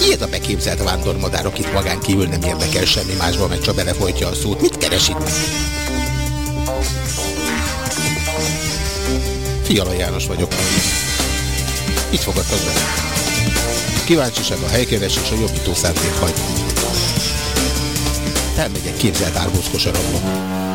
Ki ez a beképzelt vándormadár, akit magán kívül nem érdekel semmi másban, mert csak belefolytja a szót? Mit keres itt? Fiala János vagyok. Itt fogadtak be. Kíváncsiság a helykeresés a jobbító szándék hagy. Elmegyek képzelt árbózkosarabba. Kezdem.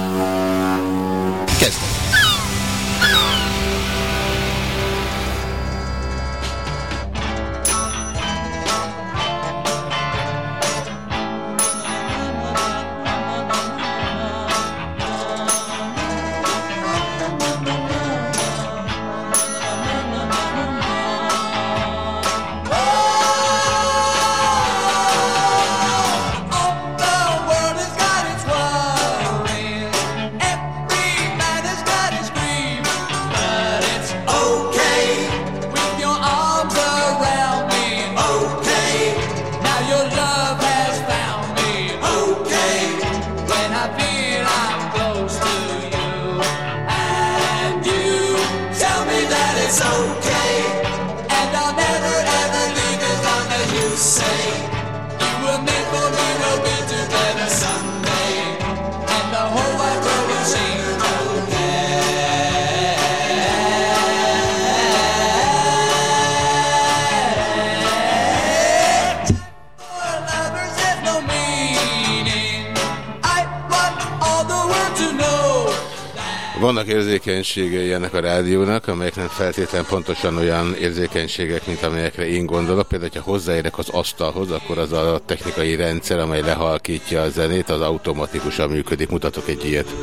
A rádiónak, amelyek nem feltétlenül pontosan olyan érzékenységek, mint amelyekre én gondolok. Például, ha hozzáérek az asztalhoz, akkor az a technikai rendszer, amely lehalkítja a zenét, az automatikusan működik. Mutatok egy ilyet.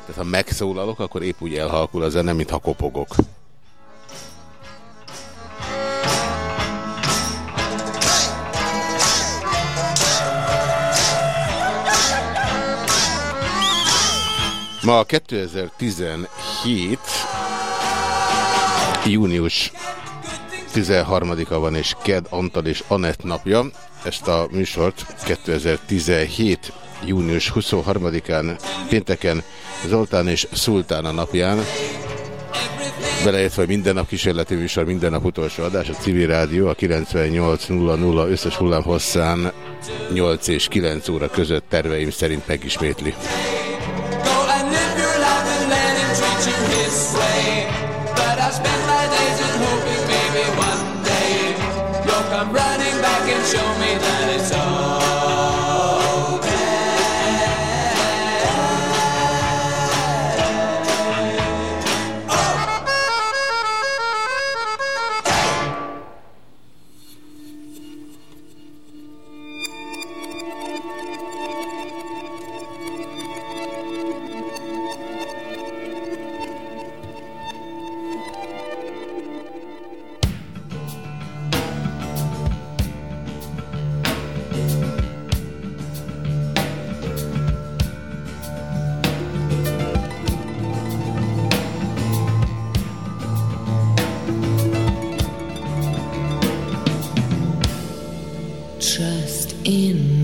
Tehát ha megszólalok, akkor épp úgy elhalkul a zene, mintha kopogok. Ma 2017 június 13-a van, és Ked Antal és Anett napja. Ezt a műsort 2017 június 23-án pénteken Zoltán és Szultán a napján beleértve minden nap kísérleti műsor, minden nap utolsó adás, a civil rádió a 98.00 összes hullám hosszán 8 és 9 óra között terveim szerint megismétli. In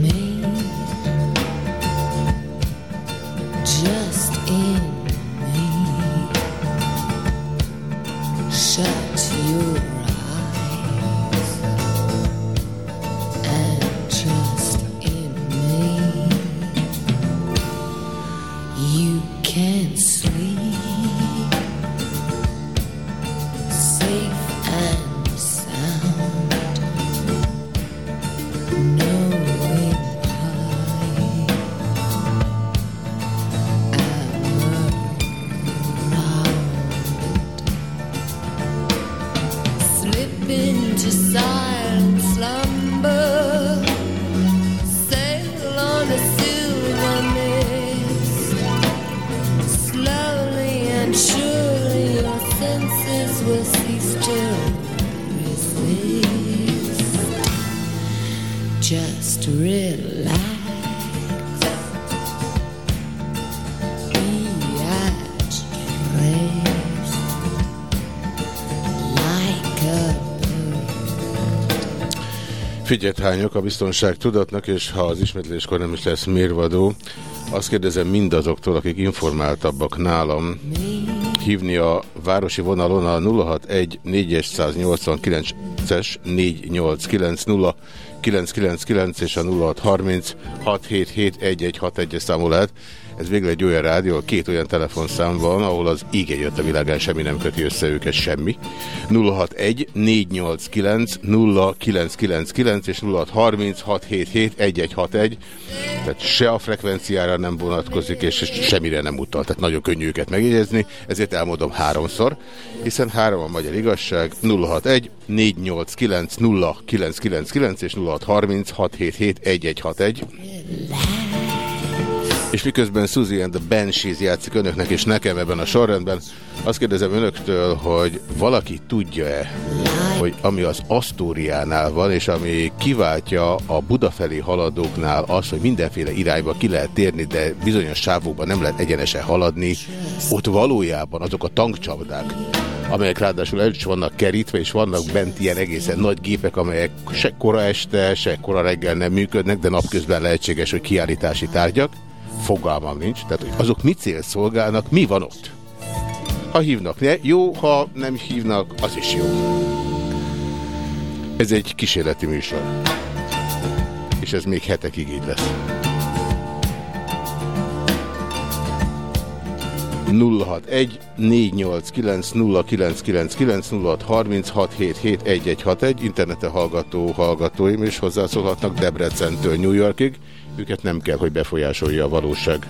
Figyelt hányok a biztonság tudatnak, és ha az ismétléskor nem is lesz mérvadó, azt kérdezem mindazoktól, akik informáltabbak nálam, hívni a városi vonalon a 061 489-es 4890 999 és a 0630 677 számú lehet. Ez végül egy olyan rádió, két olyan telefonszám van, ahol az íge jött a világán, semmi nem köti össze őket, semmi. 061 489 0999 és 0630 677 Tehát se a frekvenciára nem vonatkozik, és semmire nem utal. Tehát nagyon könnyű őket megjegyezni, ezért elmondom háromszor, hiszen három a magyar igazság, 061 489 0999 és 0630 677 és miközben Suzy and the Banshees játszik önöknek és nekem ebben a sorrendben, azt kérdezem önöktől, hogy valaki tudja-e, hogy ami az Asztóriánál van, és ami kiváltja a Buda felé haladóknál az, hogy mindenféle irányba ki lehet térni, de bizonyos sávokban nem lehet egyenesen haladni, ott valójában azok a tankcsapdák, amelyek ráadásul el is vannak kerítve, és vannak bent ilyen egészen nagy gépek, amelyek se kora este, se kora reggel nem működnek, de napközben lehetséges, hogy kiállítási tárgyak. Fogalmam nincs. Tehát, hogy azok mi cél szolgálnak, mi van ott? Ha hívnak, ne? jó, ha nem hívnak, az is jó. Ez egy kísérleti műsor. És ez még hetekig így lesz. 061 489 0999 0636771161 interneten hallgató hallgatóim is hozzászólhatnak Debrecentől New Yorkig. Őket nem kell, hogy befolyásolja a valóság.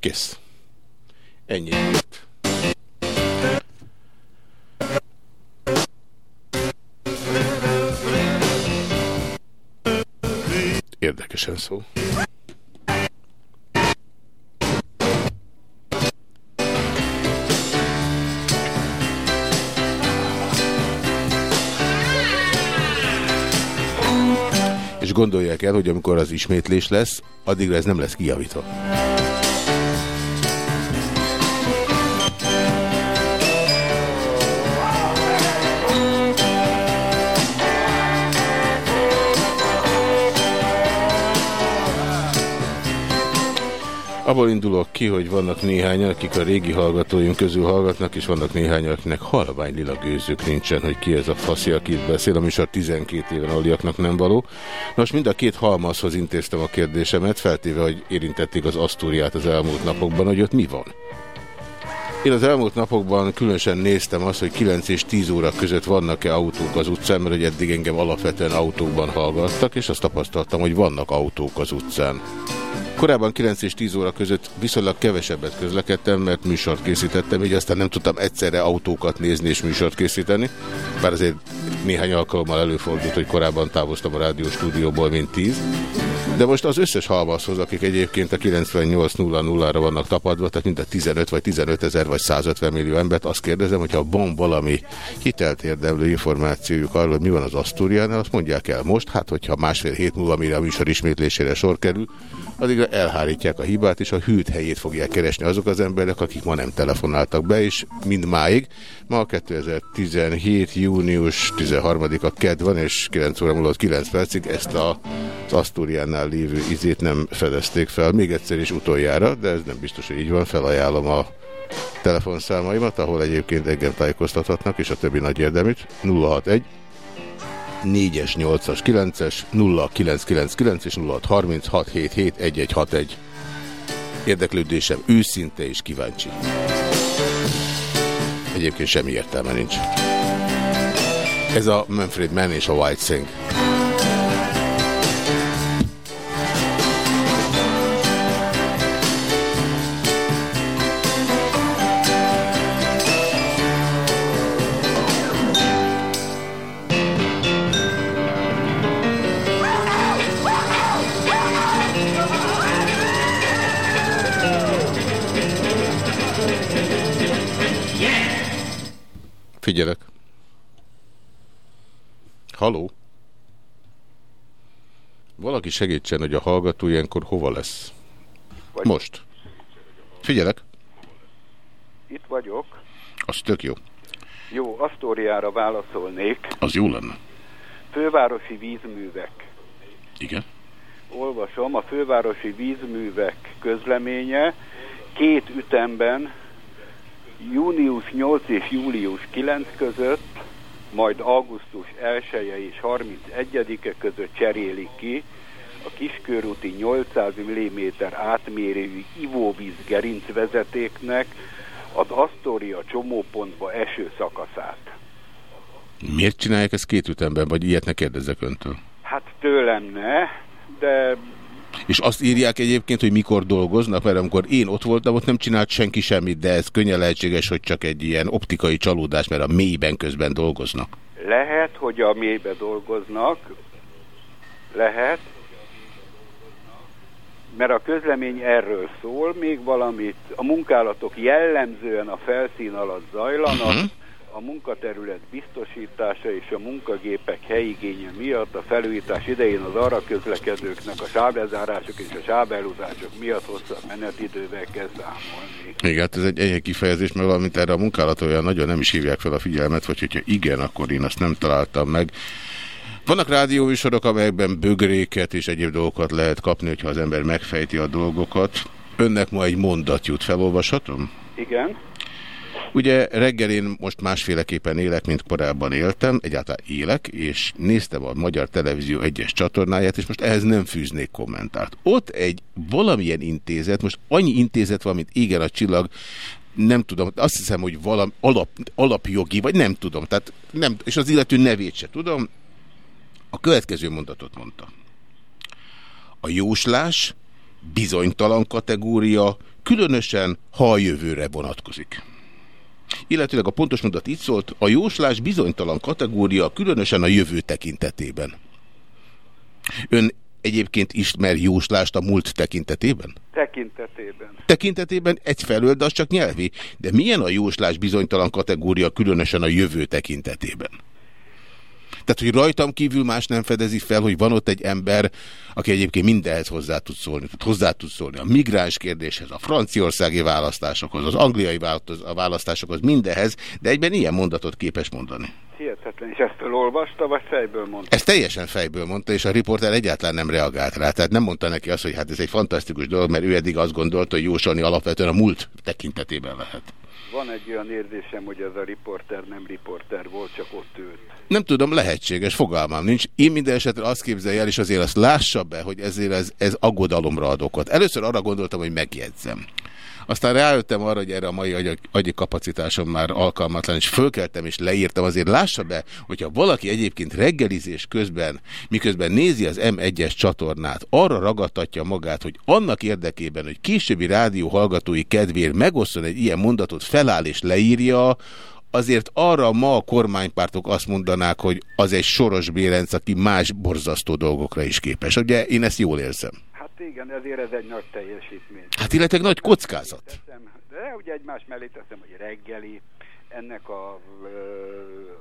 Kész. Ennyi. Érdekesen szó. És gondolják el, hogy amikor az ismétlés lesz, addigra ez nem lesz kijavítva. Abból indulok ki, hogy vannak néhányan, akik a régi hallgatóim közül hallgatnak, és vannak néhányan, akinek halvány lila gőzük nincsen, hogy ki ez a faszi, aki itt beszél, a 12 éven aliaknak nem való. Most mind a két halmazhoz intéztem a kérdésemet, feltéve, hogy érintették az Asztúriát az elmúlt napokban, hogy ott mi van. Én az elmúlt napokban különösen néztem azt, hogy 9 és 10 óra között vannak-e autók az utcán, mert hogy eddig engem alapvetően autókban hallgattak, és azt tapasztaltam, hogy vannak autók az utcán. Korábban 9 és 10 óra között viszonylag kevesebbet közlekedtem, mert műsort készítettem, így aztán nem tudtam egyszerre autókat nézni és műsort készíteni. Bár azért néhány alkalommal előfordult, hogy korábban távoztam a rádióstúdióból, mint 10. De most az összes halmazhoz, akik egyébként a 98.00-ra vannak tapadva, tehát mint a 15 vagy 15 ezer vagy 150 millió embert, azt kérdezem, hogyha van valami hitelt érdemlő információjuk arról, hogy mi van az Asztúriánál, azt mondják el most, hát hogyha másfél hét múlva, mire a műsor ismétlésére sor kerül, addigra elhárítják a hibát, és a hűt helyét fogják keresni azok az emberek, akik ma nem telefonáltak be, és mind máig. Ma 2017. június 13-a ked van, és 9 óra múlott 9 percig ezt a, az Asztúriánál lévő izét nem fedezték fel. Még egyszer is utoljára, de ez nem biztos, hogy így van. Felajánlom a telefonszámaimat, ahol egyébként engem tájékoztathatnak, és a többi nagy érdemét. 061 4-es, 8-as, 9-es, 0999 és 0636771161. Érdeklődésem őszinte és kíváncsi. Egyébként semmi értelme nincs. Ez a Manfred Mann és a White Sing. Figyelek. Haló? Valaki segítsen, hogy a hallgató ilyenkor hova lesz. Vagy- Most. Figyelek. Itt vagyok. Az tök jó. Jó, Asztóriára válaszolnék. Az jó lenne. Fővárosi vízművek. Igen. Olvasom, a fővárosi vízművek közleménye két ütemben június 8 és július 9 között, majd augusztus 1 -e és 31-e között cserélik ki a kiskörúti 800 mm átmérőjű ivóvíz gerincvezetéknek az Asztória csomópontba eső szakaszát. Miért csinálják ezt két ütemben, vagy ilyet ne kérdezzek öntől? Hát tőlem ne, de És azt írják egyébként, hogy mikor dolgoznak, mert amikor én ott voltam, ott nem csinált senki semmit, de ez könnyen lehetséges, hogy csak egy ilyen optikai csalódás, mert a mélyben közben dolgoznak. lehet, hogy a mélybe dolgoznak, lehet, mert a közlemény erről szól, még valamit, a munkálatok jellemzően a felszín alatt zajlanak, Mhm. A munkaterület biztosítása és a munkagépek helyigénye miatt a felújítás idején az arra közlekedőknek a sávlezárások és a sávelúzások miatt hosszabb menetidővel kell számolni. Igen, hát ez egy enyhe kifejezés, mert valamint erre a munkálat olyan nagyon nem is hívják fel a figyelmet, vagy hogyha igen, akkor én azt nem találtam meg. Vannak rádióműsorok, amelyekben bögréket és egyéb dolgokat lehet kapni, hogyha az ember megfejti a dolgokat. Önnek ma egy mondat jut, felolvashatom? Igen, Ugye reggel én most másféleképpen élek, mint korábban éltem, egyáltalán élek, és néztem a Magyar Televízió egyes csatornáját, és most ehhez nem fűznék kommentárt. Ott egy valamilyen intézet, most annyi intézet van, mint égen a csillag, nem tudom, azt hiszem, hogy valami alap, alapjogi, vagy nem tudom, tehát nem, és az illető nevét se tudom, a következő mondatot mondta. A jóslás bizonytalan kategória, különösen, ha a jövőre vonatkozik. Illetőleg a pontos mondat így szólt, a jóslás bizonytalan kategória, különösen a jövő tekintetében. Ön egyébként ismer jóslást a múlt tekintetében? tekintetében. Tekintetében egyfelől, de az csak nyelvi. De milyen a jóslás bizonytalan kategória, különösen a jövő tekintetében? Tehát, hogy rajtam kívül más nem fedezi fel, hogy van ott egy ember, aki egyébként mindenhez hozzá tud szólni. Hozzá tud szólni a migráns kérdéshez, a franciaországi választásokhoz, az angliai választásokhoz, mindenhez, de egyben ilyen mondatot képes mondani. Hihetetlen, és ezt felolvasta, vagy fejből mondta? Ezt teljesen fejből mondta, és a riporter egyáltalán nem reagált rá. Tehát nem mondta neki azt, hogy hát ez egy fantasztikus dolog, mert ő eddig azt gondolta, hogy jósolni alapvetően a múlt tekintetében lehet. Van egy olyan érzésem, hogy ez a riporter nem riporter volt, csak ott ült. Nem tudom, lehetséges, fogalmam nincs. Én minden esetre azt képzelj el, és azért azt lássa be, hogy ezért ez, ez aggodalomra ad okot. Először arra gondoltam, hogy megjegyzem. Aztán rájöttem arra, hogy erre a mai agyi, agyi kapacitásom már alkalmatlan, és fölkeltem és leírtam. Azért lássa be, hogyha valaki egyébként reggelizés közben, miközben nézi az M1-es csatornát, arra ragadtatja magát, hogy annak érdekében, hogy későbbi rádió hallgatói kedvéért megosszon egy ilyen mondatot, feláll és leírja, azért arra ma a kormánypártok azt mondanák, hogy az egy soros bérenc, aki más borzasztó dolgokra is képes. Ugye én ezt jól érzem. Hát igen, ezért ez egy nagy teljesítmény. Hát illetve nagy kockázat. Teszem, de ugye egymás mellé teszem, hogy reggeli, ennek a,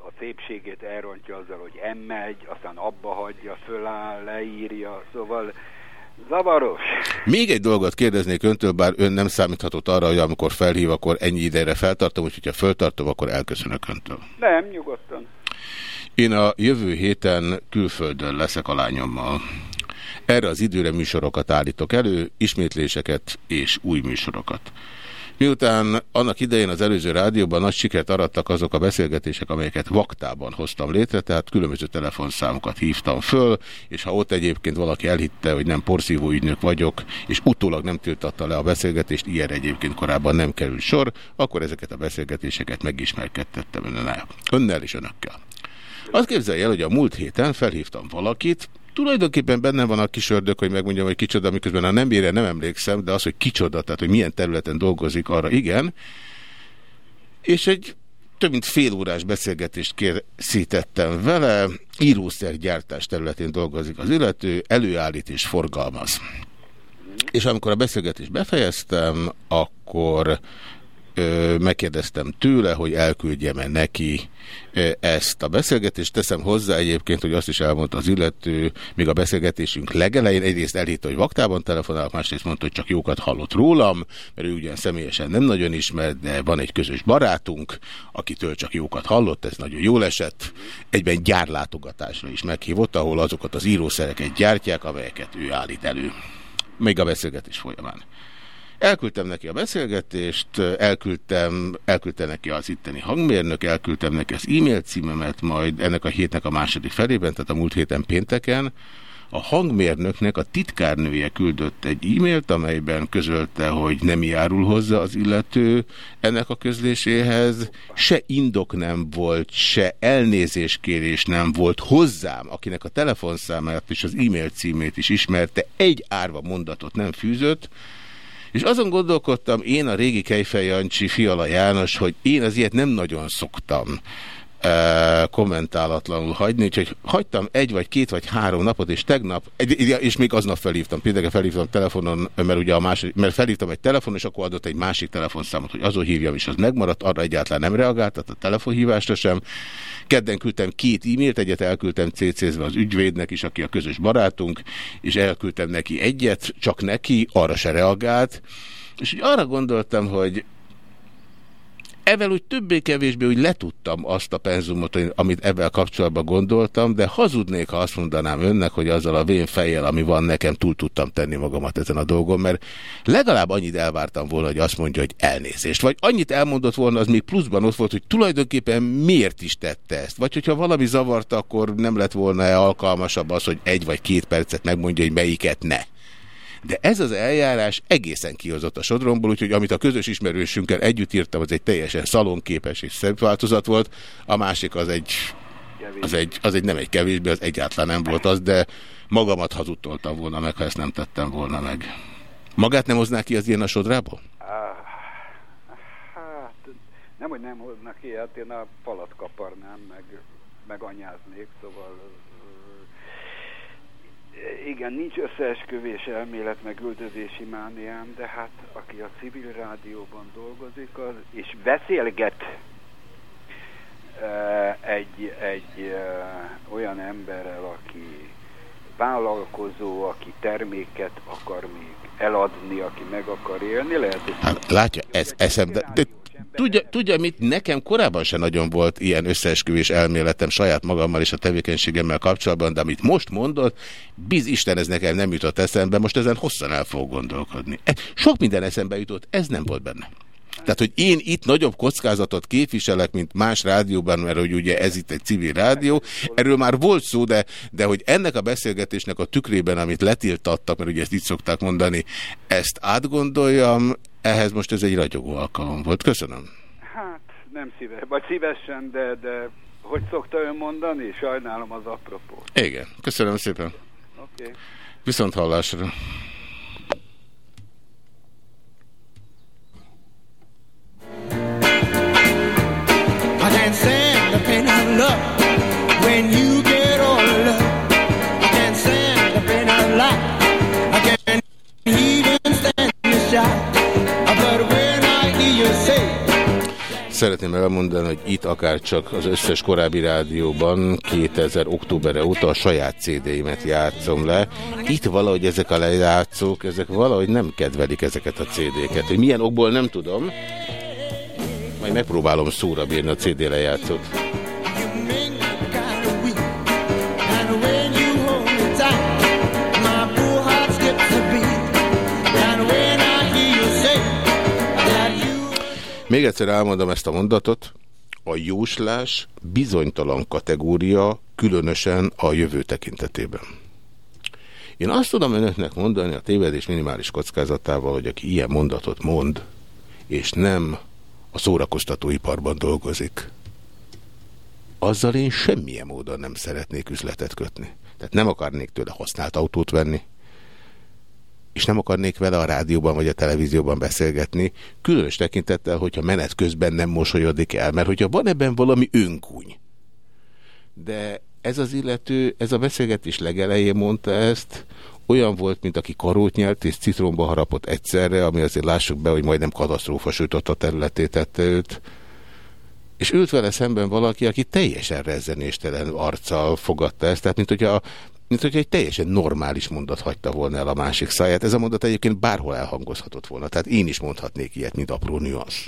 a szépségét elrontja azzal, hogy emmegy, aztán abba hagyja, föláll, leírja, szóval zavaros. Még egy dolgot kérdeznék öntől, bár ön nem számíthatott arra, hogy amikor felhív, akkor ennyi idejre feltartom, úgyhogy ha feltartom, akkor elköszönök öntől. Nem, nyugodtan. Én a jövő héten külföldön leszek a lányommal. Erre az időre műsorokat állítok elő, ismétléseket és új műsorokat. Miután annak idején az előző rádióban nagy sikert arattak azok a beszélgetések, amelyeket vaktában hoztam létre, tehát különböző telefonszámokat hívtam föl, és ha ott egyébként valaki elhitte, hogy nem porszívó ügynök vagyok, és utólag nem tiltatta le a beszélgetést, ilyen egyébként korábban nem került sor, akkor ezeket a beszélgetéseket megismerkedtettem önnel, önnel és önökkel. Azt képzelje el, hogy a múlt héten felhívtam valakit, tulajdonképpen benne van a kis ördög, hogy megmondjam, hogy kicsoda, miközben a nemére nem emlékszem, de az, hogy kicsoda, tehát hogy milyen területen dolgozik, arra igen. És egy több mint fél órás beszélgetést készítettem vele, írószergyártás területén dolgozik az illető, előállít és forgalmaz. És amikor a beszélgetést befejeztem, akkor megkérdeztem tőle, hogy elküldjem-e neki ezt a beszélgetést. Teszem hozzá egyébként, hogy azt is elmondta az illető, még a beszélgetésünk legelején egyrészt elhitte, hogy vaktában telefonál, másrészt mondta, hogy csak jókat hallott rólam, mert ő ugyan személyesen nem nagyon ismert, de van egy közös barátunk, akitől csak jókat hallott, ez nagyon jól esett. Egyben gyárlátogatásra is meghívott, ahol azokat az írószereket gyártják, amelyeket ő állít elő. Még a beszélgetés folyamán. Elküldtem neki a beszélgetést, elküldtem, elküldtem neki az itteni hangmérnök, elküldtem neki az e-mail címemet, majd ennek a hétnek a második felében, tehát a múlt héten pénteken, a hangmérnöknek a titkárnője küldött egy e-mailt, amelyben közölte, hogy nem járul hozzá az illető ennek a közléséhez. Se indok nem volt, se elnézéskérés nem volt hozzám, akinek a telefonszámát és az e-mail címét is ismerte, egy árva mondatot nem fűzött, és azon gondolkodtam én a régi Kejfej Jancsi Fiala János, hogy én az ilyet nem nagyon szoktam e, kommentálatlanul hagyni, úgyhogy hagytam egy vagy két vagy három napot, és tegnap, egy, és még aznap felhívtam, például felhívtam telefonon, mert ugye a másik, mert felhívtam egy telefon, és akkor adott egy másik telefonszámot, hogy azon hívjam, és az megmaradt, arra egyáltalán nem reagált, a telefonhívásra sem. Kedden küldtem két e-mailt, egyet elküldtem CC-zve az ügyvédnek is, aki a közös barátunk, és elküldtem neki egyet, csak neki, arra se reagált. És úgy arra gondoltam, hogy Evel úgy többé-kevésbé úgy letudtam azt a penzumot, amit ebben kapcsolatban gondoltam, de hazudnék, ha azt mondanám önnek, hogy azzal a vén fejjel, ami van nekem, túl tudtam tenni magamat ezen a dolgon, mert legalább annyit elvártam volna, hogy azt mondja, hogy elnézést. Vagy annyit elmondott volna, az még pluszban ott volt, hogy tulajdonképpen miért is tette ezt. Vagy hogyha valami zavarta, akkor nem lett volna -e alkalmasabb az, hogy egy vagy két percet megmondja, hogy melyiket ne. De ez az eljárás egészen kihozott a sodromból, úgyhogy amit a közös ismerősünkkel együtt írtam, az egy teljesen szalonképes és szebb változat volt, a másik az egy, az egy, az egy nem egy kevésbé, az egyáltalán nem volt az, de magamat hazudtoltam volna meg, ha ezt nem tettem volna meg. Magát nem hozná ki az ilyen a sodrából? Hát, nem, hogy nem hoznak ki, hát én a falat kaparnám, meg, meg anyáznék, szóval igen, nincs összeesküvés elmélet, meg üldözési mániám, de hát aki a civil rádióban dolgozik, az, és beszélget uh, egy, egy uh, olyan emberrel, aki vállalkozó, aki terméket akar még eladni, aki meg akar élni, lehet, hogy... Hát, látja, ez eszembe... De Tudja, tudja, mit nekem korábban se nagyon volt ilyen összeesküvés elméletem saját magammal és a tevékenységemmel kapcsolatban, de amit most mondott, biz Isten ez nekem nem jutott eszembe, most ezen hosszan el fog gondolkodni. E, sok minden eszembe jutott, ez nem volt benne. Tehát, hogy én itt nagyobb kockázatot képviselek, mint más rádióban, mert hogy ugye ez itt egy civil rádió, erről már volt szó, de, de hogy ennek a beszélgetésnek a tükrében, amit letiltattak, mert ugye ezt így szokták mondani, ezt átgondoljam, ehhez most ez egy ragyogó alkalom volt. Köszönöm. Hát nem szíves, vagy szívesen, de, de hogy szokta ön mondani? Sajnálom az apropó. Igen, köszönöm szépen. Oké. Okay. Viszont hallásra. I can't stand the pain of love when you Szeretném elmondani, hogy itt akár csak az összes korábbi rádióban 2000 októberre óta a saját CD-imet játszom le. Itt valahogy ezek a lejátszók, ezek valahogy nem kedvelik ezeket a CD-ket. Hogy milyen okból nem tudom. Majd megpróbálom szóra bírni a CD lejátszót. Még egyszer elmondom ezt a mondatot. A jóslás bizonytalan kategória, különösen a jövő tekintetében. Én azt tudom önöknek mondani a tévedés minimális kockázatával, hogy aki ilyen mondatot mond, és nem a szórakoztatóiparban dolgozik, azzal én semmilyen módon nem szeretnék üzletet kötni. Tehát nem akarnék tőle használt autót venni, és nem akarnék vele a rádióban vagy a televízióban beszélgetni, különös tekintettel, hogyha menet közben nem mosolyodik el, mert hogyha van ebben valami önkúny. De ez az illető, ez a beszélgetés legelején mondta ezt, olyan volt, mint aki karót nyert és citromba harapott egyszerre, ami azért lássuk be, hogy majdnem katasztrófa sütött a területét tette őt. És ült vele szemben valaki, aki teljesen rezzenéstelen arccal fogadta ezt, tehát mint hogyha, mint hogyha egy teljesen normális mondat hagyta volna el a másik száját. Ez a mondat egyébként bárhol elhangozhatott volna. Tehát én is mondhatnék ilyet, mint apró nüansz.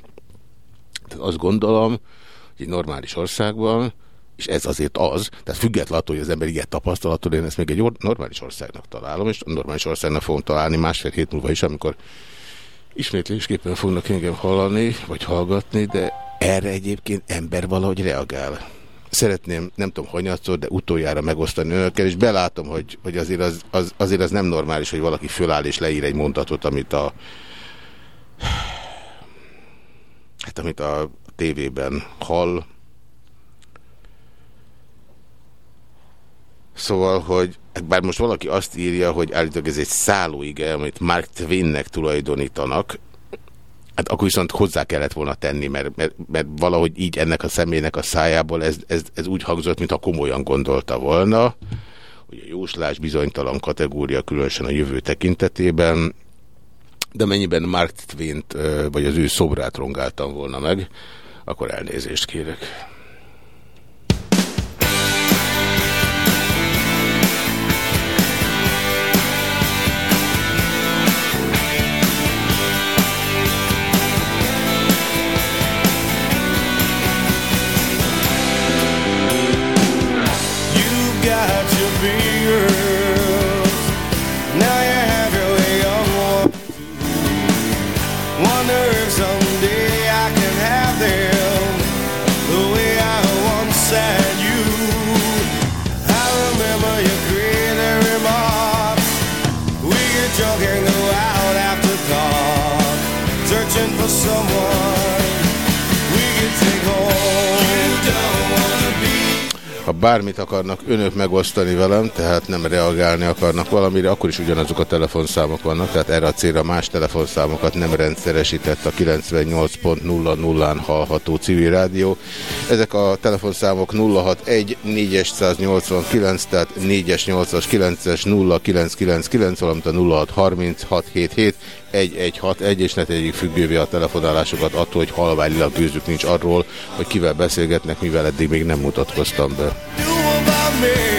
Tehát azt gondolom, hogy egy normális országban és ez azért az, tehát függetlenül hogy az ember ilyet tapasztalattól, én ezt még egy normális országnak találom, és normális országnak fogom találni másfél hét múlva is, amikor ismétlésképpen fognak engem hallani, vagy hallgatni, de erre egyébként ember valahogy reagál. Szeretném, nem tudom, hanyatszor, de utoljára megosztani önökkel, és belátom, hogy, hogy azért, az, az, azért az nem normális, hogy valaki föláll és leír egy mondatot, amit a hát amit a tévében hall, Szóval, hogy bár most valaki azt írja, hogy állítólag ez egy szállóige, amit Mark Twainnek tulajdonítanak, hát akkor viszont hozzá kellett volna tenni, mert, mert, mert valahogy így ennek a személynek a szájából ez, ez, ez úgy hangzott, mintha komolyan gondolta volna, hogy a jóslás bizonytalan kategória, különösen a jövő tekintetében, de mennyiben Mark Twain-t, vagy az ő szobrát rongáltam volna meg, akkor elnézést kérek. Bármit akarnak önök megosztani velem, tehát nem reagálni akarnak valamire, akkor is ugyanazok a telefonszámok vannak, tehát erre a célra más telefonszámokat nem rendszeresített a 98.00-án hallható civil rádió. Ezek a telefonszámok 061 489, tehát 4-es, 8-as, 9-es, 0999, valamint a 063677 1161, és ne tegyék függővé a telefonálásokat attól, hogy halványilag gőzük nincs arról, hogy kivel beszélgetnek, mivel eddig még nem mutatkoztam be. Nem,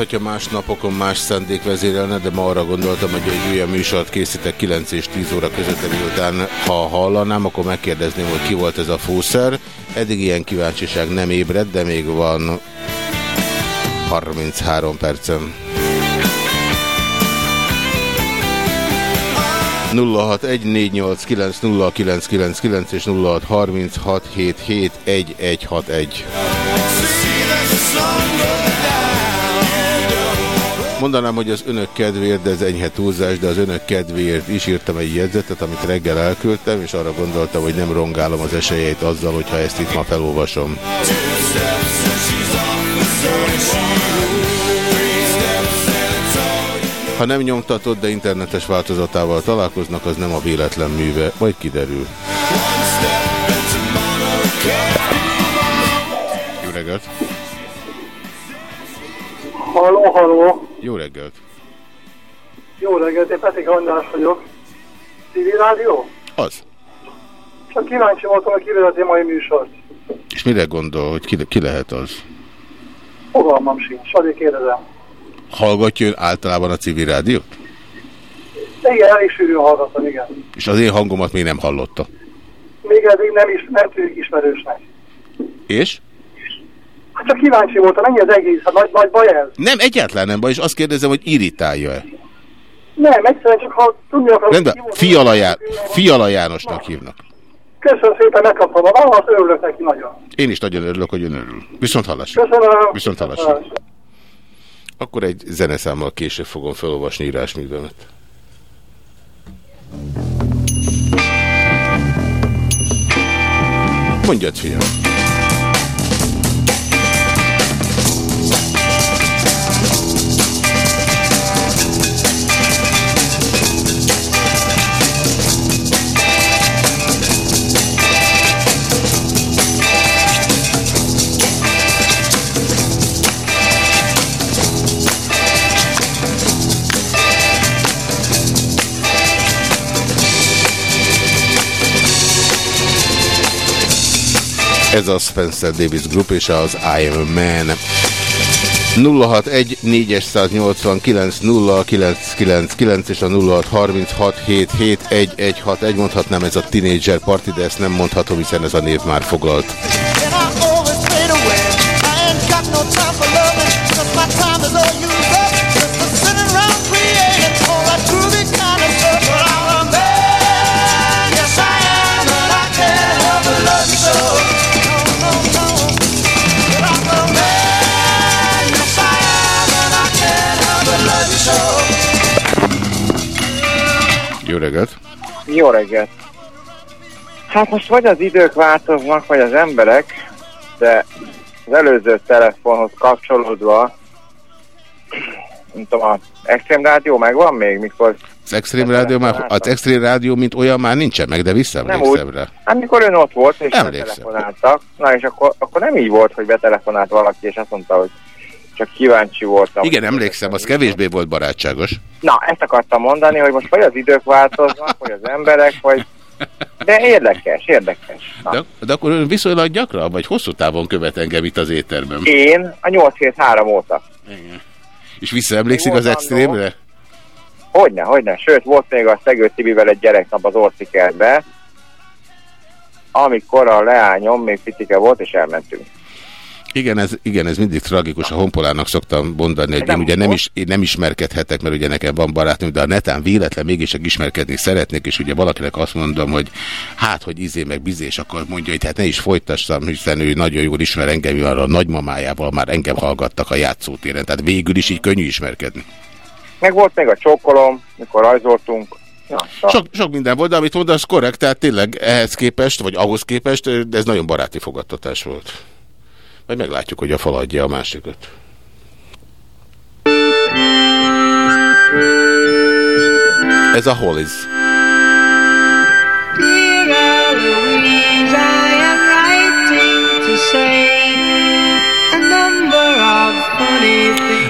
mintha más napokon más szándék vezérelne, de ma arra gondoltam, hogy egy olyan műsort készítek 9 és 10 óra között, után ha hallanám, akkor megkérdezném, hogy ki volt ez a fószer. Eddig ilyen kíváncsiság nem ébred, de még van 33 percem. 0614890999 és 0636771161. Mondanám, hogy az önök kedvéért, de ez enyhe túlzás, de az önök kedvéért is írtam egy jegyzetet, amit reggel elküldtem, és arra gondoltam, hogy nem rongálom az esélyeit azzal, hogyha ezt itt ma felolvasom. Ha nem nyomtatod, de internetes változatával találkoznak, az nem a véletlen műve, majd kiderül. Jó reggelt! Halló, halló! Jó reggelt! Jó reggelt, én Petik András vagyok. Civil Rádió? Az. Csak kíváncsi voltam, hogy kivezeti mai műsort. És mire gondol, hogy ki, ki lehet az? Fogalmam sincs, addig kérdezem. Hallgatja ön általában a civil rádiót? Igen, elég sűrűn hallgatom, igen. És az én hangomat még nem hallotta. Még eddig nem, is, nem tűnik ismerősnek. És? Hát csak kíváncsi voltam, ennyi az egész, hát nagy, nagy baj ez. Nem, egyáltalán nem baj, és azt kérdezem, hogy irritálja-e. Nem, egyszerűen csak ha tudni akarom... Rendben, Fiala, Já Fiala Jánosnak hívnak. Köszönöm szépen, megkaptam a választ, örülök neki nagyon. Én is nagyon örülök, hogy ön örül. Viszont hallásra. Köszönöm. Viszont hallásra. Akkor egy zeneszámmal később fogom felolvasni írásművemet. Mondjad, fiam. Ez a Spencer Davis Group és az I Am a Man. 061 489 0999 és a 0636771161 mondhatnám ez a Teenager Party, de ezt nem mondhatom, hiszen ez a név már foglalt. Reggelt! Jó reggelt! Hát most vagy az idők változnak, vagy az emberek, de az előző telefonhoz kapcsolódva, nem tudom, az Extreme Rádió megvan még, mikor... Az Extreme Rádió már, az Extreme Rádió, mint olyan már nincsen meg, de visszaemlékszem rá. Hát mikor ön ott volt, és Emlékszem. betelefonáltak, na és akkor, akkor nem így volt, hogy betelefonált valaki, és azt mondta, hogy csak kíváncsi voltam. Igen, emlékszem, az kevésbé volt barátságos. Na, ezt akartam mondani, hogy most vagy az idők változnak, vagy az emberek, vagy... De érdekes, érdekes. Na. De, de akkor ön viszonylag gyakran, vagy hosszú távon követ engem itt az éterben. Én a 8-7-3 óta. És visszaemlékszik az Volt Extreme-re? Hogyne, hogyne. Sőt, volt még a Szegő Tibivel egy gyereknap az Orcikertbe, amikor a leányom még picike volt, és elmentünk. Igen ez, igen, ez mindig tragikus. A honpolának szoktam mondani, hogy én ugye nem, is, én nem ismerkedhetek, mert ugye nekem van barátom, de a netán véletlen mégis ismerkedni szeretnék, és ugye valakinek azt mondom, hogy hát, hogy izé meg bizé, és akkor mondja, hogy hát ne is folytassam, hiszen ő nagyon jól ismer engem, mivel a nagymamájával már engem hallgattak a játszótéren, tehát végül is így könnyű ismerkedni. Meg volt még a csókolom, mikor rajzoltunk. Ja, Sok, sok minden volt, de amit mondasz korrekt, tehát tényleg ehhez képest, vagy ahhoz képest, de ez nagyon baráti fogadtatás volt. Majd meglátjuk, hogy a fal adja a másikat. Ez a things.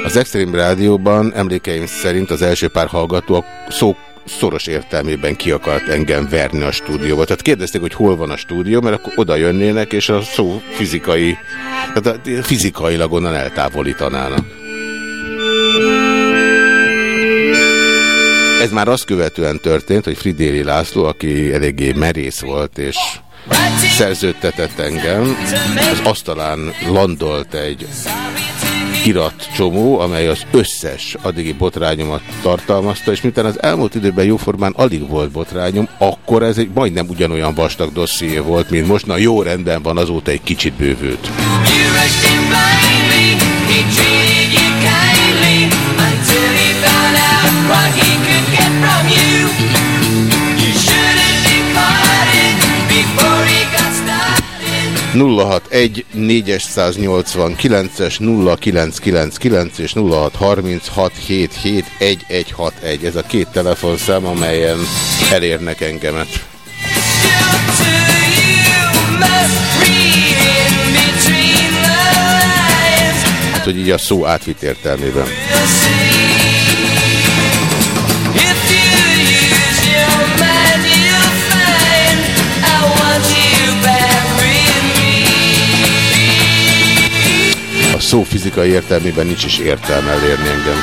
Az Extreme Rádióban emlékeim szerint az első pár hallgató a szó szoros értelmében ki akart engem verni a stúdióba. Tehát kérdezték, hogy hol van a stúdió, mert akkor oda jönnének, és a szó fizikai, tehát fizikailag onnan eltávolítanának. Ez már azt követően történt, hogy Fridéri László, aki eléggé merész volt, és szerződtetett engem, az asztalán landolt egy irat csomó, amely az összes addigi botrányomat tartalmazta, és miután az elmúlt időben jóformán alig volt botrányom, akkor ez egy majdnem ugyanolyan vastag dosszié volt, mint most. Na jó rendben van, azóta egy kicsit bővült. You 061 489-es 0999 és 0636771161. Ez a két telefonszám, amelyen elérnek engemet. Hát, hogy így a szó átvitt értelmében. Szó fizikai értelmében nincs is értelme elérni engem.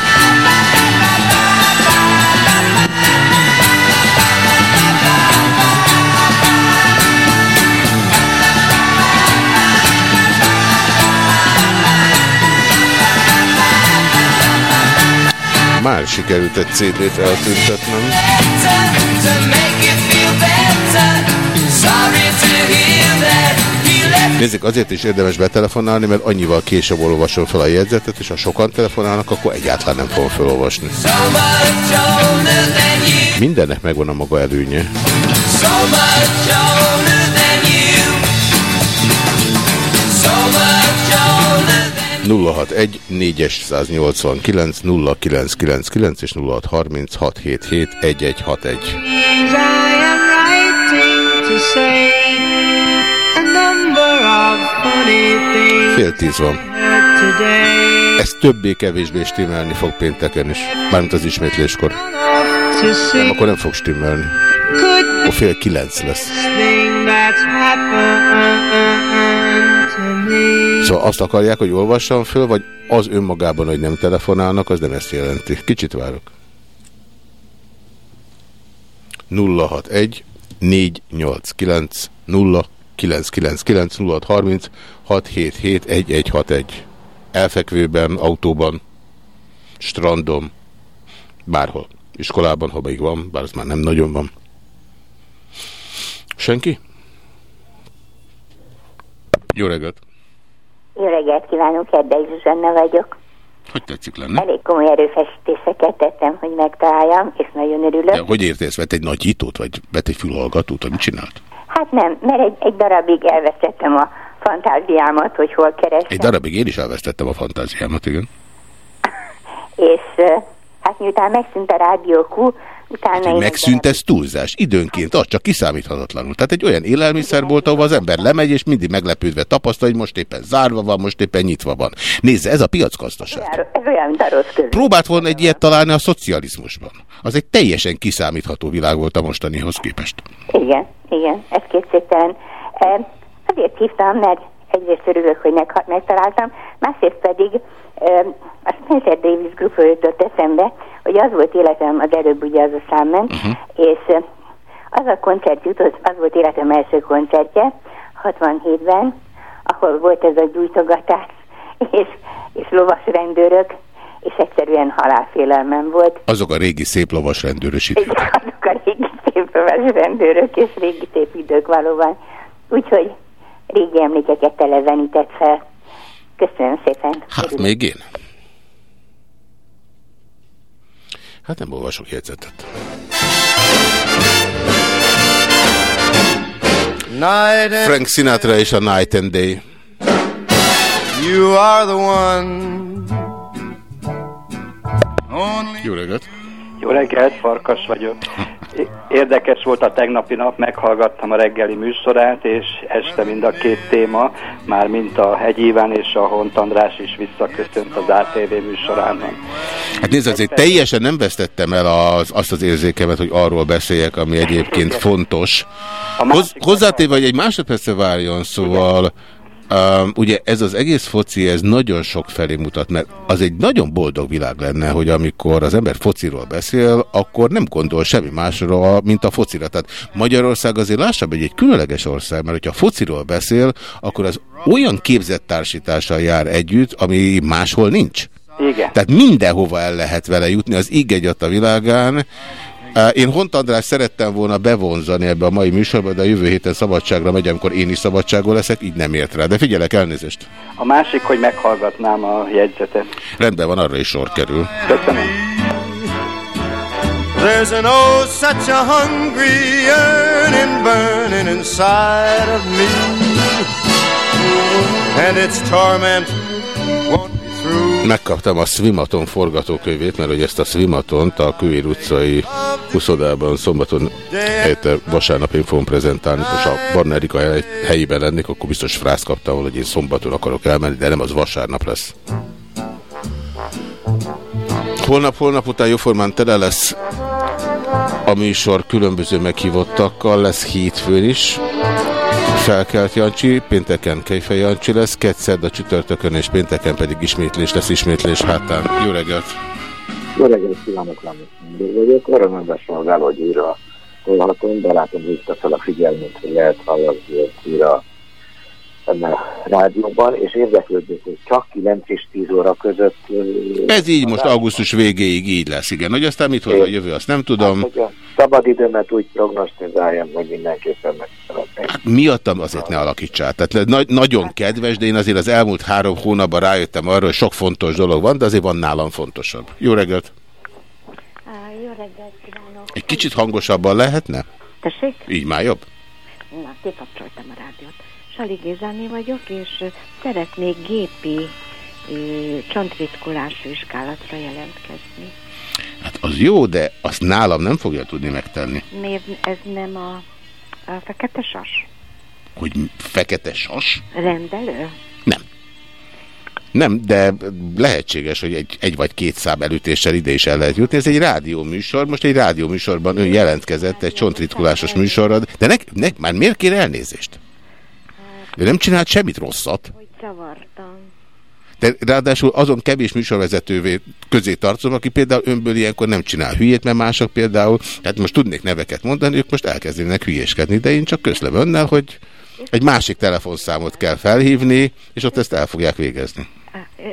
Már sikerült egy CD-t eltüntetnem. Nézzük, azért is érdemes betelefonálni, mert annyival később olvasom fel a jegyzetet, és ha sokan telefonálnak, akkor egyáltalán nem fogom felolvasni. Mindennek megvan a maga előnye. Nulla hat egy négyes 189 0999 és 0636771161. Fél tíz van. Ez többé-kevésbé stimmelni fog pénteken is. Mármint az ismétléskor. Nem, akkor nem fog stimmelni. Akkor fél kilenc lesz. Szóval azt akarják, hogy olvassam föl, vagy az önmagában, hogy nem telefonálnak, az nem ezt jelenti. Kicsit várok. 061 489 0999 0630 677 1161 Elfekvőben, autóban, strandon, bárhol. Iskolában, ha még van, bár az már nem nagyon van. Senki? Jó reggelt! Jó reggelt kívánok, Erdei Zsuzsanna vagyok. Hogy tetszik lenne? Elég komoly erőfeszítéseket tettem, hogy megtaláljam, és nagyon örülök. De hogy értész? Vett egy nagyítót, vagy vett egy fülhallgatót, vagy mit csinált? Hát nem, mert egy, egy darabig elvesztettem a fantáziámat, hogy hol keresem. Egy darabig én is elvesztettem a fantáziámat, igen. És hát miután megszűnt a rádiókú, utána én megszűnt ez túlzás. Időnként az csak kiszámíthatatlanul. Tehát egy olyan élelmiszer volt, ahol az ember lemegy, és mindig meglepődve tapasztal, hogy most éppen zárva van, most éppen nyitva van. Nézze, ez a piacgazdaság. Ez olyan, mint a rossz. Próbált volna egy ilyet találni a szocializmusban. Az egy teljesen kiszámítható világ volt a mostanihoz képest. Igen, igen, ez kétségtelen. Azért hívtam, mert egyrészt örülök, hogy meg, megtaláltam, másrészt pedig a Spencer Davis Group jutott eszembe, hogy az volt életem, az előbb ugye az a szám ment, Mhm. és eh, az a koncert jutott, az volt életem első koncertje, 67-ben, ahol volt ez a gyújtogatás, és, és lovas rendőrök, és egyszerűen halálfélelmem volt. Azok a régi szép lovas rendőrösítők. Igen, azok a régi szép lovas rendőrök és régi szép idők valóban. Úgyhogy régi emlékeket televenített fel. Köszönöm szépen. Hát még én. Hát nem olvasok jegyzetet. Frank Sinatra és a Night and Day. you are the one. Jó reggelt! Jó reggelt, Farkas vagyok. Érdekes volt a tegnapi nap, meghallgattam a reggeli műsorát, és este mind a két téma, már mint a Hegy Iván és a Hont András is visszaköszönt az ATV műsorában. Hát nézd, azért teljesen nem vesztettem el az, azt az érzékemet, hogy arról beszéljek, ami egyébként fontos. Hoz, hozzátéve, hogy egy másodpercre várjon, szóval um, ugye ez az egész foci, ez nagyon sok felé mutat, mert az egy nagyon boldog világ lenne, hogy amikor az ember fociról beszél, akkor nem gondol semmi másról, mint a focira. Tehát Magyarország azért lássam, hogy egy különleges ország, mert hogyha fociról beszél, akkor az olyan képzett társítással jár együtt, ami máshol nincs. Igen. Tehát mindenhova el lehet vele jutni, az íg a világán. Én Hont András szerettem volna bevonzani ebbe a mai műsorba, de a jövő héten szabadságra megy, amikor én is szabadságon leszek, így nem ért rá. De figyelek, elnézést. A másik, hogy meghallgatnám a jegyzetet. Rendben van, arra is sor kerül. Köszönöm. There's an oh such a hungry yearning burning inside of me, and its torment. Megkaptam a Swimaton forgatókönyvét, mert hogy ezt a Swimatont a Kőér utcai huszodában szombaton helyette vasárnap én fogom prezentálni. Most a Barna hely- helyében lennék, akkor biztos frász kaptam hogy én szombaton akarok elmenni, de nem az vasárnap lesz. Holnap-holnap után jóformán tele lesz a műsor különböző meghívottakkal, lesz hétfőn is. Felkelt Jancsi, pénteken Kejfej Jancsi lesz, kettszerd a csütörtökön és pénteken pedig ismétlés lesz ismétlés hátán. Jó reggelt! Jó reggelt kívánok, Lámos vagyok. Örömömben szolgál, hogy újra hallhatom, de látom, hogy a figyelmét, hogy lehet hallani újra ebben a rádióban, és érdeklődnék, hogy csak 9 és 10 óra között... Ez így most augusztus végéig így lesz, igen. Hogy aztán mit hoz a jövő, azt nem tudom. Hát, hogy a szabadidőmet úgy prognosztizáljam, hogy mindenképpen meg. Hát miattam azért ne alakítsál. Tehát na nagyon kedves, de én azért az elmúlt három hónapban rájöttem arra, hogy sok fontos dolog van, de azért van nálam fontosabb. Jó reggelt! Jó reggelt kívánok! Egy kicsit hangosabban lehetne? Tessék? Így már jobb? Na, kikapcsoltam a rádiót. Sali Gézáné vagyok, és szeretnék gépi csontritkulás vizsgálatra jelentkezni. Hát az jó, de azt nálam nem fogja tudni megtenni. Miért ez nem a, a fekete sas? Hogy fekete sas? Rendelő? Nem. Nem, de lehetséges, hogy egy, egy vagy két szám elütéssel ide is el lehet jutni. Ez egy rádióműsor, most egy rádióműsorban ön jelentkezett egy csontritkulásos műsorra, de nek, nek, már miért kér elnézést? Ő nem csinált semmit rosszat. Hogy zavartam. De ráadásul azon kevés műsorvezetővé közé tartozom, aki például önből ilyenkor nem csinál hülyét, mert mások például, tehát most tudnék neveket mondani, ők most elkezdenek hülyéskedni, de én csak közlem önnel, hogy egy másik telefonszámot kell felhívni, és ott ezt el fogják végezni.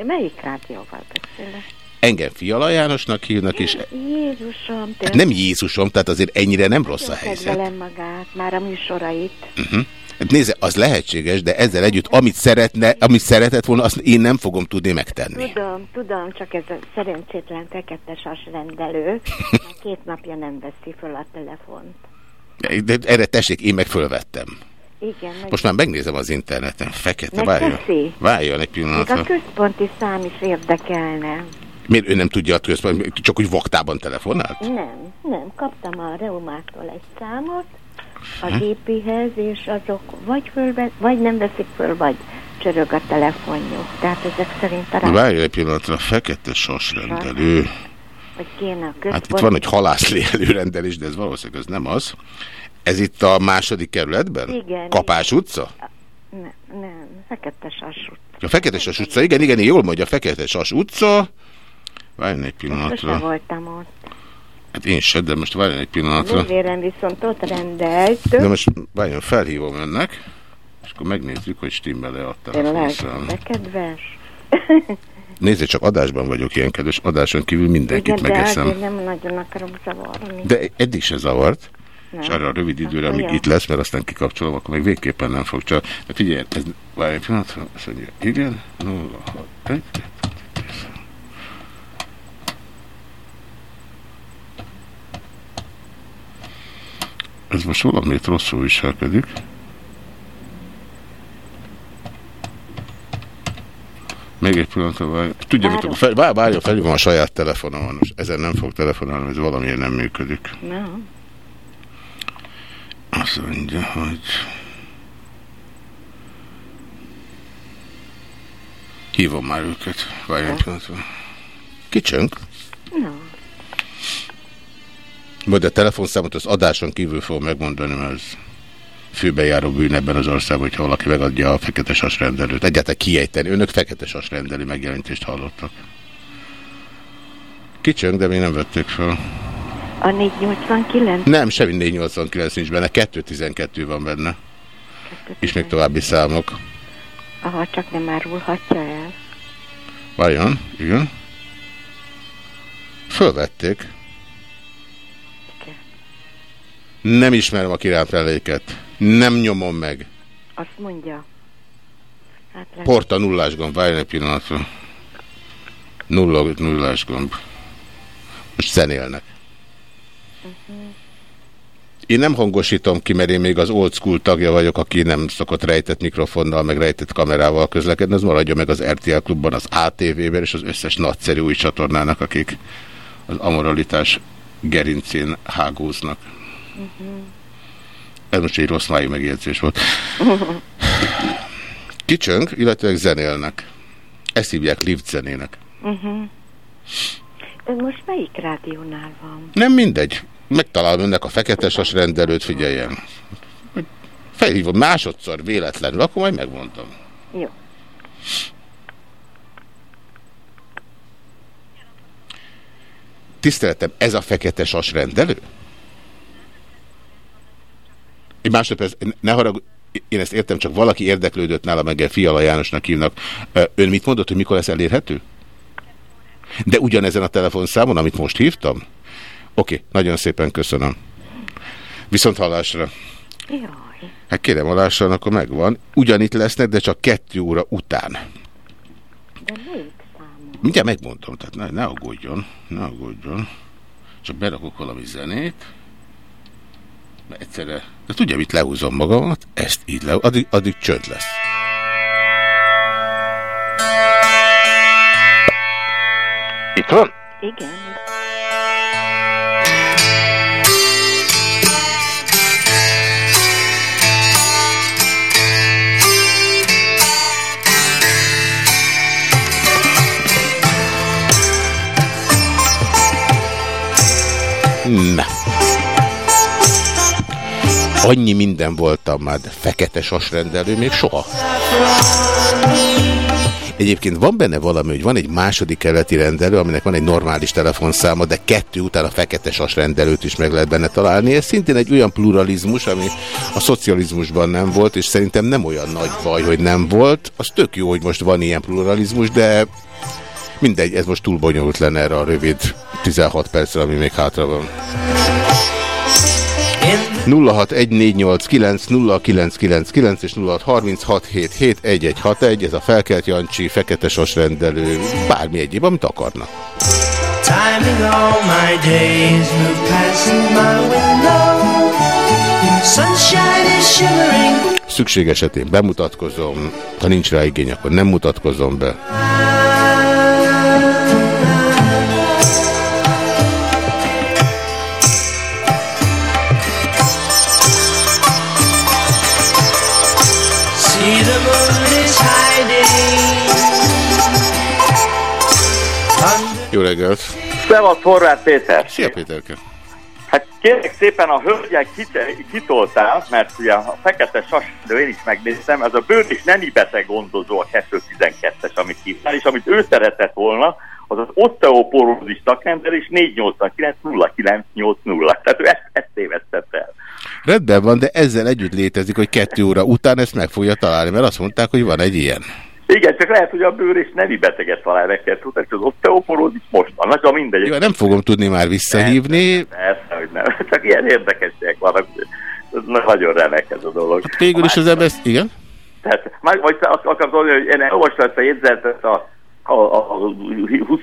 Melyik rádióval beszélek? Engem Fiala Jánosnak hívnak, és... Jézusom, Hát nem Jézusom, tehát azért ennyire nem rossz a helyzet. magát, már a műsorait. Uh -huh. Nézze, az lehetséges, de ezzel együtt, amit szeretne, amit szeretett volna, azt én nem fogom tudni megtenni. Tudom, tudom, csak ez a szerencsétlen fekete sas rendelő, két napja nem veszi föl a telefont. De erre tessék, én meg fölvettem. Igen, meg... Most már megnézem az interneten. Fekete, várjon. Várjon egy pillanatra. Még a központi szám is érdekelne. Miért ő nem tudja a központi, csak úgy vaktában telefonált? Nem, nem. Kaptam a Reumától egy számot, a gépihez, és azok vagy, fölve, vagy nem veszik föl, vagy csörög a telefonjuk. Tehát ezek szerint a Várj egy pillanatra, fekete sasrendelő. Vagy kéne a. Hát itt van egy halászlé előrendelés, de ez valószínűleg ez nem az. Ez itt a második kerületben? Igen. Kapás utca? Nem, nem, Fekete Sas utca. A Fekete Sas utca, igen, igen, én jól mondja, a Fekete Sas utca. Várjon egy pillanatra. Most voltam ott. Hát én se, de most várjon egy pillanatra. Nővérem viszont ott rendelt. De most várjon, felhívom önnek, és akkor megnézzük, hogy stimmel-e a telefonszám. De kedves. Nézzé, csak adásban vagyok ilyen kedves, adáson kívül mindenkit Igen, megeszem. de nem nagyon akarom zavarni. De eddig se zavart. Nem. És arra a rövid időre, amíg itt lesz, mert aztán kikapcsolom, akkor még végképpen nem fog csak. De figyelj, ez, várj egy pillanatra, azt mondja, igen, 0, 6, 1, Ez most valamit rosszul viselkedik. Még egy pillanatra várj. Tudja, mit fel, várj, várja, felhívom a saját telefonomon. Ezen nem fog telefonálni, ez valamiért nem működik. Nem. Azt mondja, hogy... Hívom már őket. Várj egy pillanatra. Kicsönk? No. Majd a telefonszámot az adáson kívül fogom megmondani, mert ez főbejáró bűn ebben az országban, hogyha valaki megadja a fekete sasrendelőt. Egyáltalán kiejteni. Önök fekete sasrendelő megjelentést hallottak. Kicsönk, de még nem vették fel. A 489? Nem, semmi 489 nincs benne, 212 van benne. És még további számok. Aha, csak nem árulhatja el. Vajon? Igen. Fölvették. Nem ismerem a királyfeléket. Nem nyomom meg. Azt mondja. Hát. Porta nullás gomb, várj egy pillanatra. Nulla, nullás gomb. Most zenélnek. Én nem hangosítom ki, mert én még az old school tagja vagyok, aki nem szokott rejtett mikrofonnal, meg rejtett kamerával közlekedni. Ez maradja meg az RTL klubban, az ATV-ben és az összes nagyszerű új csatornának, akik az amoralitás gerincén hágóznak. Ez most egy rossz májú megjegyzés volt. Kicsönk, illetve zenélnek. Ezt hívják lift zenének. Uh-huh. Ez most melyik rádiónál van? Nem mindegy. Megtalálom önnek a fekete sas rendelőt, figyeljen. Felhívom másodszor véletlenül, akkor majd megmondom. Jó. Tiszteletem, ez a fekete sas rendelő? Egy másodperc, ne harag, én ezt értem, csak valaki érdeklődött nála, meg Fiala Jánosnak hívnak. Ön mit mondott, hogy mikor lesz elérhető? De ugyanezen a telefonszámon, amit most hívtam? Oké, nagyon szépen köszönöm. Viszont hallásra. Jaj. Hát kérem, hallásra, akkor megvan. Ugyanitt lesznek, de csak kettő óra után. De melyik számú? Mindjárt megmondom, tehát ne, ne aggódjon, ne aggódjon. Csak berakok valami zenét. Mert egyszerre, de tudja, mit lehúzom magamat? Ezt így le, addig, addig csönd lesz. Itt van? Igen. Na. Annyi minden voltam már, de fekete sasrendelő még soha. Egyébként van benne valami, hogy van egy második keleti rendelő, aminek van egy normális telefonszáma, de kettő után a fekete sas rendelőt is meg lehet benne találni. Ez szintén egy olyan pluralizmus, ami a szocializmusban nem volt, és szerintem nem olyan nagy baj, hogy nem volt. Az tök jó, hogy most van ilyen pluralizmus, de mindegy, ez most túl bonyolult lenne erre a rövid 16 percre, ami még hátra van. 0614890999 és 0636771161, ez a felkelt Jancsi, fekete sosrendelő, bármi egyéb, amit akarnak. Timing all my days move passing my window. Sunshine is shimmering. Szükség esetén bemutatkozom, ha nincs rá igény, akkor nem mutatkozom be. Reggelt! Szevasz, Horváth Péter! Szia Péterke! Hát kérlek szépen a hölgyek kit kitoltál, mert ugye a fekete sas, de én is megnéztem, ez a bőr és nemi beteg gondozó a 212-es, amit hívtál, és amit ő szeretett volna, az az osteoporózis szakrendelés 489 0980. Tehát ő ezt, ezt tévesztette el. Rendben van, de ezzel együtt létezik, hogy kettő óra után ezt meg fogja találni, mert azt mondták, hogy van egy ilyen. Igen, csak lehet, hogy a bőr és nemi beteget talál tudni, és az osteoporózis most van, nagyon mindegy. Jó, nem fogom tudni már visszahívni. Persze, hogy nem. Csak ilyen érdekességek vannak. Nagyon remek ez a dolog. Hát végül is az ember... Igen? Tehát, majd, vagy akartam mondani, hogy én olvastam ezt a jegyzetet a, a, a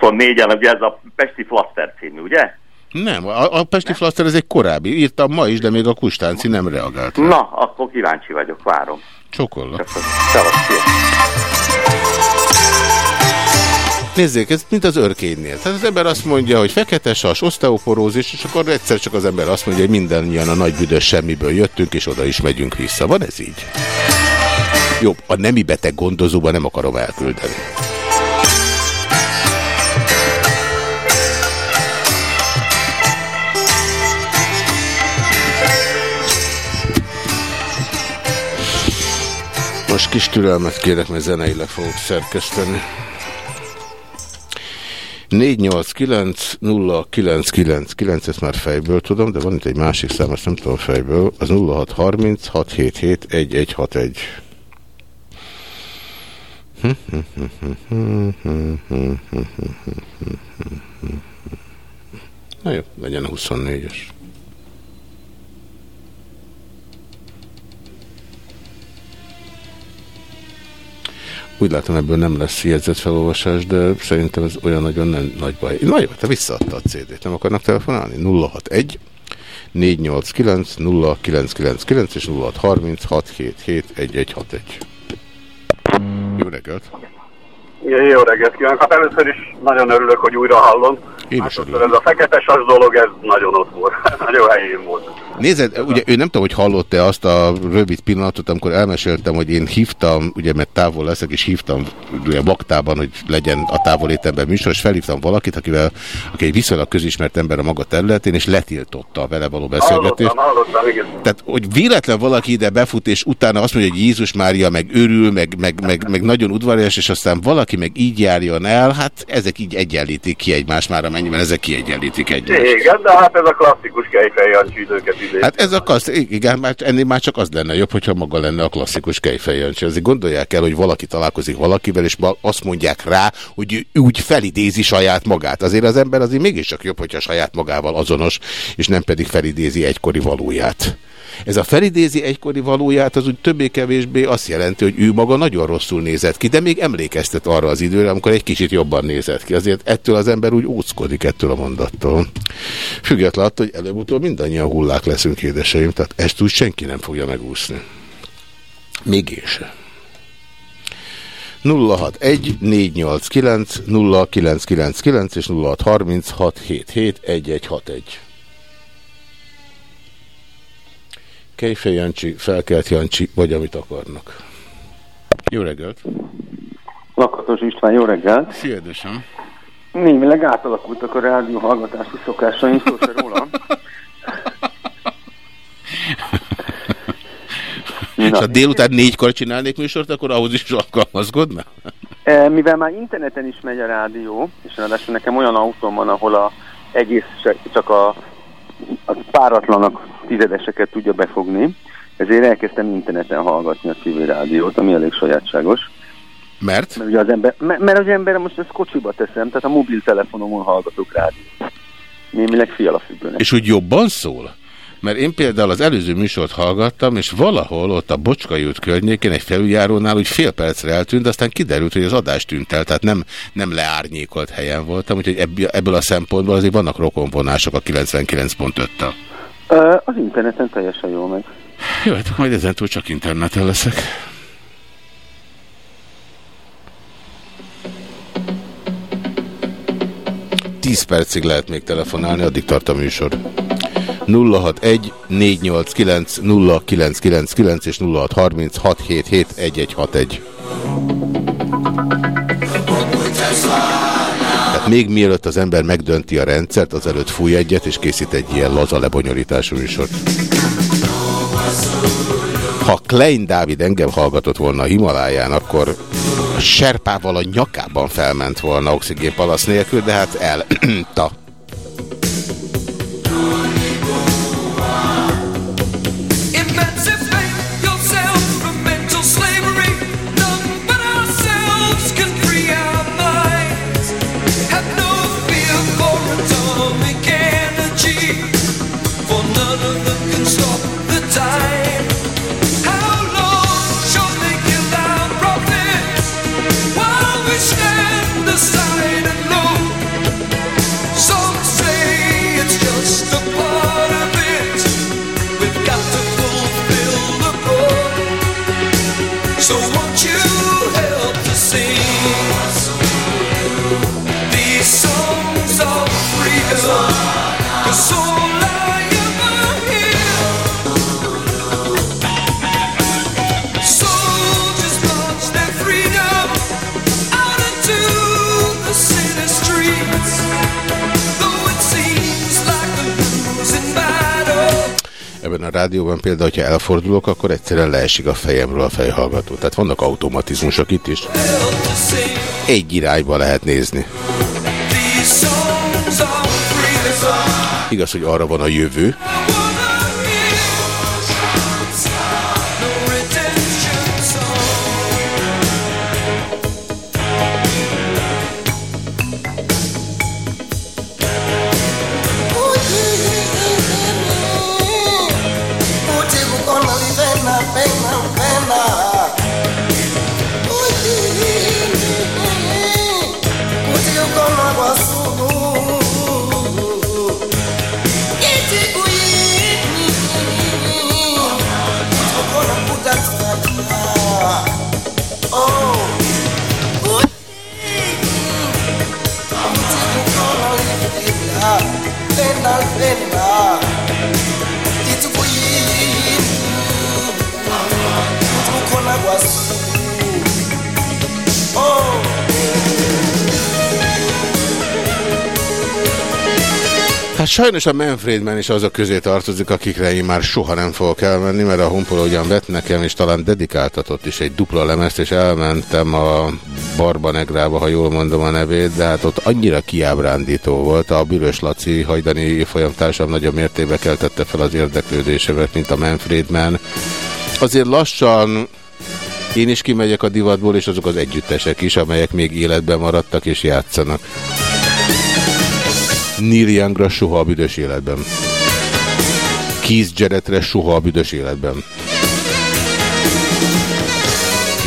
24-en, ugye ez a Pesti Flaster című, ugye? Nem, a, a Pesti Flaster ez egy korábbi. Írtam ma is, de még a Kustánci nem reagált. rá. Na, akkor kíváncsi vagyok, várom. Szia. Nézzék, ez mint az örkénynél. Tehát az ember azt mondja, hogy fekete sas, osteoporózis, és akkor egyszer csak az ember azt mondja, hogy mindannyian a nagy büdös semmiből jöttünk, és oda is megyünk vissza. Van ez így? Jó, a nemi beteg gondozóba nem akarom elküldeni. Most kis türelmet kérek, mert zeneileg fogok szerkeszteni. 489 0999, ezt már fejből tudom, de van itt egy másik szám, azt nem tudom fejből, az 0630 677 1161. Na jó, legyen a 24-es. Úgy látom, ebből nem lesz jegyzett felolvasás, de szerintem ez olyan nagyon nem nagy baj. Na jó, te visszaadta a CD-t, nem akarnak telefonálni? 061 489 0999 és 0630 677 1161. Jó reggelt! Jó reggelt kívánok! Hát először is nagyon örülök, hogy újra hallom. Én is Másodszor ez a fekete sas dolog, ez nagyon ott volt. nagyon helyén volt. Nézed, ugye ő nem tudom, hogy hallott-e azt a rövid pillanatot, amikor elmeséltem, hogy én hívtam, ugye mert távol leszek, és hívtam ugye baktában, hogy legyen a távolétemben műsor, és felhívtam valakit, akivel, aki egy viszonylag közismert ember a maga területén, és letiltotta a vele való beszélgetést. Hallottam, hallottam, igen. Tehát, hogy véletlen valaki ide befut, és utána azt mondja, hogy Jézus Mária meg örül, meg, meg, meg, meg nagyon udvarias, és aztán valaki meg így járjon el, hát ezek így egyenlítik ki egymást már, amennyiben ezek kiegyenlítik egymást. Igen, de hát ez a klasszikus Kejfej Jancsi időket idén. Hát ez a klassz, igen, már ennél már csak az lenne jobb, hogyha maga lenne a klasszikus Kejfej Jancsi. Azért gondolják el, hogy valaki találkozik valakivel, és azt mondják rá, hogy úgy felidézi saját magát. Azért az ember azért mégiscsak jobb, hogyha saját magával azonos, és nem pedig felidézi egykori valóját. Ez a felidézi egykori valóját, az úgy többé-kevésbé azt jelenti, hogy ő maga nagyon rosszul nézett ki, de még emlékeztet arra az időre, amikor egy kicsit jobban nézett ki. Azért ettől az ember úgy óckodik ettől a mondattól. Függetlenül attól, hogy előbb-utóbb mindannyian hullák leszünk, édeseim, tehát ezt úgy senki nem fogja megúszni. Még én sem. 061 489 0999 és 0636 Kejfej Jancsi, Felkelt Jancsi, vagy amit akarnak. Jó reggelt! Lakatos István, jó reggelt! Szia, édesem! Némileg átalakultak a rádió hallgatási szokásaim, szó se róla. És ha délután négykor csinálnék műsort, akkor ahhoz is alkalmazkodna? E, Mivel már interneten is megy a rádió, és ráadásul nekem olyan autóm van, ahol a egész csak a, a páratlanak tizedeseket tudja befogni, ezért elkezdtem interneten hallgatni a civil rádiót, ami elég sajátságos. Mert? Mert ugye az ember, mert, az ember most ezt kocsiba teszem, tehát a mobiltelefonomon hallgatok rádiót. Némileg fialafüggőnek. És úgy jobban szól? Mert én például az előző műsort hallgattam, és valahol ott a Bocskai út környékén egy felüljárónál úgy fél percre eltűnt, aztán kiderült, hogy az adás tűnt el, tehát nem, nem leárnyékolt helyen voltam, úgyhogy ebből, a szempontból azért vannak rokonvonások a 99.5-tel. Ö, Az interneten teljesen jól megy. Jó, hát majd ezentúl csak interneten leszek. Tíz percig lehet még telefonálni, addig tart a műsor. 061 489 0999 és 0630 677 1161. Tehát még mielőtt az ember megdönti a rendszert, azelőtt fúj egyet, és készít egy ilyen laza lebonyolítású műsort. Ha Klein Dávid engem hallgatott volna a Himaláján, akkor a serpával a nyakában felment volna oxigénpalasz nélkül, de hát. Emancipate sing these rádióban például, hogyha elfordulok, akkor egyszerűen leesik a fejemről a fejhallgató. Tehát vannak automatizmusok itt is. Egy irányba lehet nézni. Igaz, hogy arra van a jövő, sajnos a Manfredman is azok közé tartozik, akikre én már soha nem fogok elmenni, mert a Honpola ugyan vett nekem, és talán dedikáltatott is egy dupla lemezt, és elmentem a Barba Negrába, ha jól mondom a nevét, de hát ott annyira kiábrándító volt, a Bülös Laci hajdani folyamtársam nagyobb mértékben keltette fel az érdeklődésemet, mint a Manfredman. Azért lassan én is kimegyek a divatból, és azok az együttesek is, amelyek még életben maradtak és játszanak. Neil Youngra soha a büdös életben. Keith Jarrettre soha a büdös életben.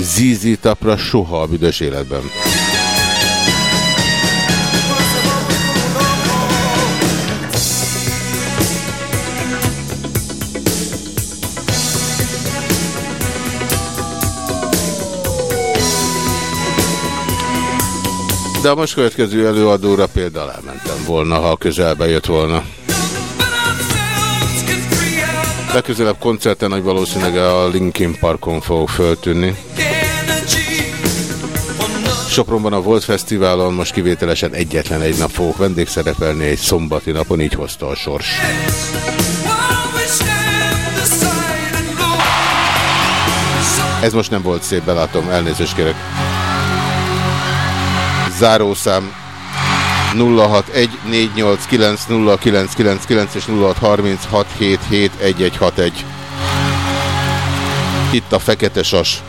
ZZ Tapra soha a büdös életben. De a most következő előadóra például elmentem volna, ha közelbe jött volna. Legközelebb koncerten nagy valószínűleg a Linkin Parkon fog föltűnni. Sopronban a Volt Fesztiválon most kivételesen egyetlen egy nap fogok vendégszerepelni egy szombati napon, így hozta a sors. Ez most nem volt szép, belátom, elnézést kérek. Zárószám 0614890999 és 0636771161. Itt a Fekete Sas.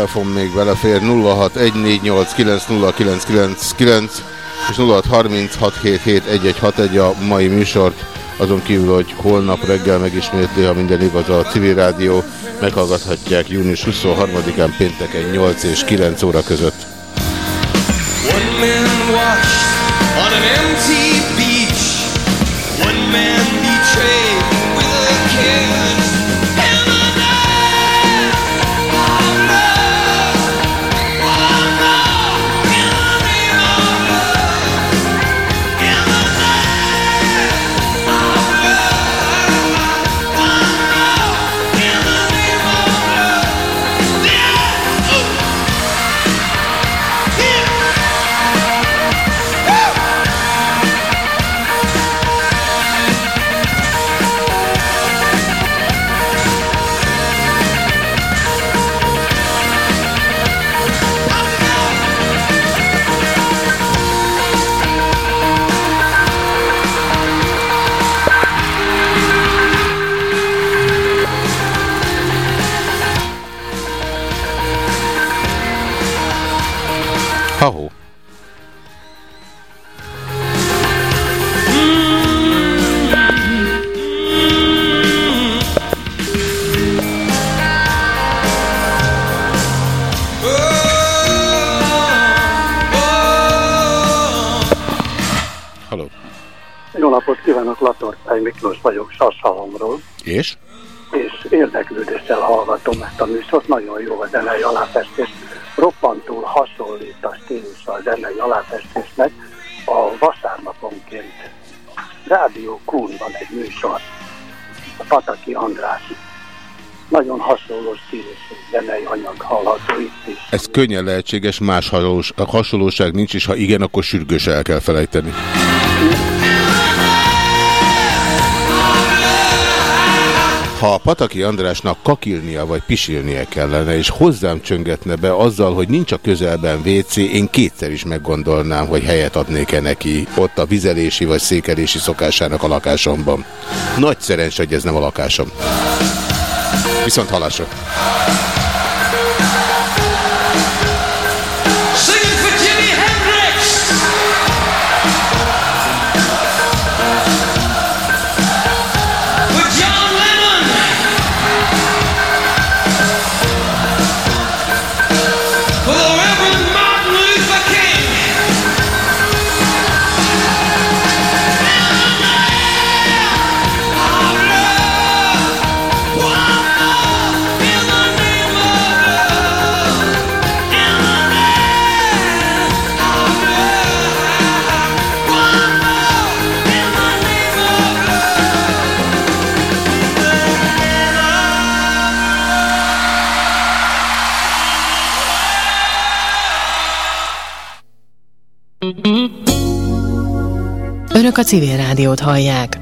Telefon még belefér 0614890999 és 0636771161 a mai műsort. Azon kívül, hogy holnap reggel megismétli, ha minden igaz a civil rádió, meghallgathatják június 23-án pénteken 8 és 9 óra között. Nagyon jó a zenei aláfestés. Roppantul hasonlít a stílus a zenei aláfestésnek a vasárnaponként. Rádió Kun van egy műsor, a Pataki András. Nagyon hasonló stílusú zenei anyag hallható itt is. Ez könnyen lehetséges, más hasonlóság nincs, és ha igen, akkor sürgősen el kell felejteni. Ha Pataki Andrásnak kakilnia vagy pisilnie kellene, és hozzám csöngetne be azzal, hogy nincs a közelben WC, én kétszer is meggondolnám, hogy helyet adnék-e neki ott a vizelési vagy székelési szokásának a lakásomban. Nagy szerencs, hogy ez nem a lakásom. Viszont halásra. Önök a civil rádiót hallják.